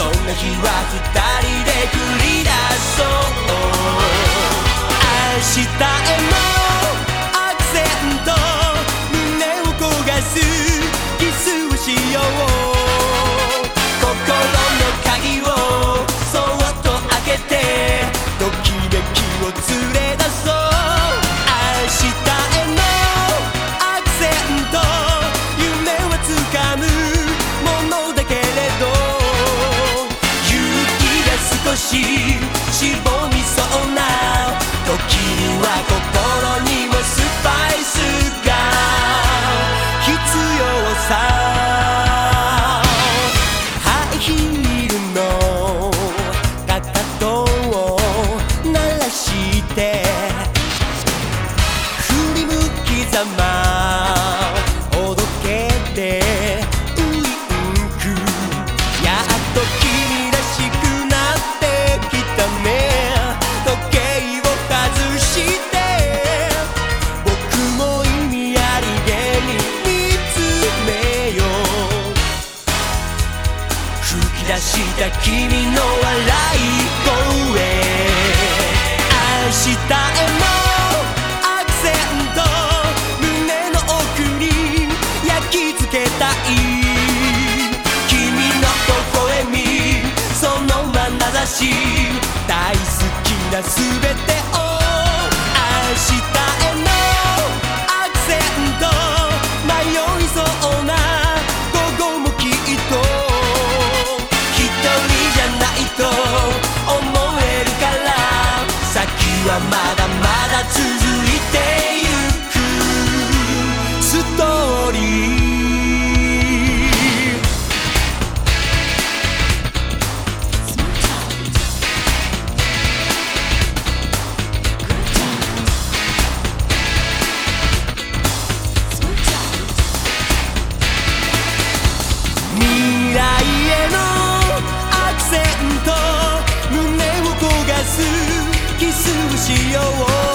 そんな日は二人で繰り出そう。明日へのしいした君の笑い声明日へもアクセント胸の奥に焼き付けたい君の微笑みその眼差し大好きな全て似乎只有我。